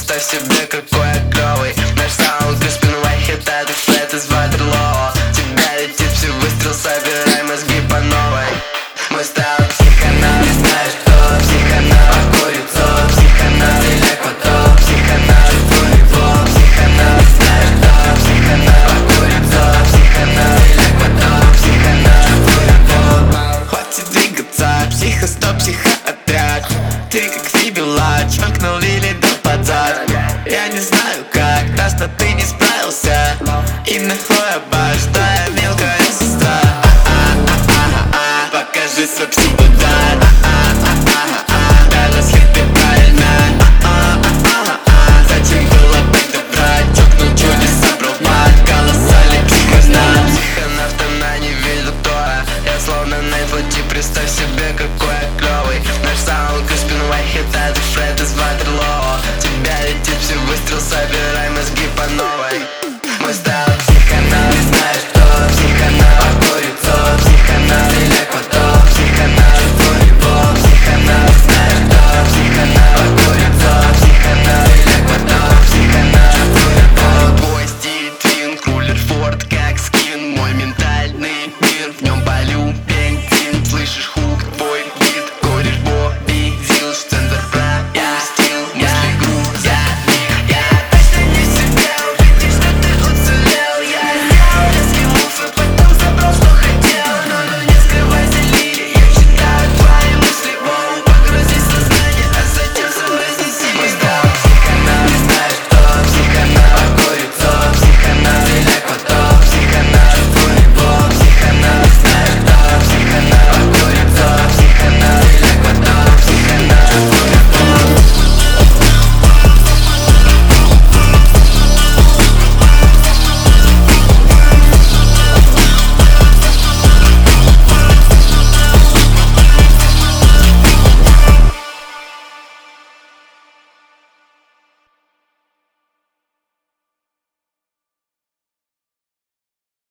Представь себе, как Ты как фибела, чмокнул или дал подзад Я не знаю как, раз ты не справился. И нахуй обожди.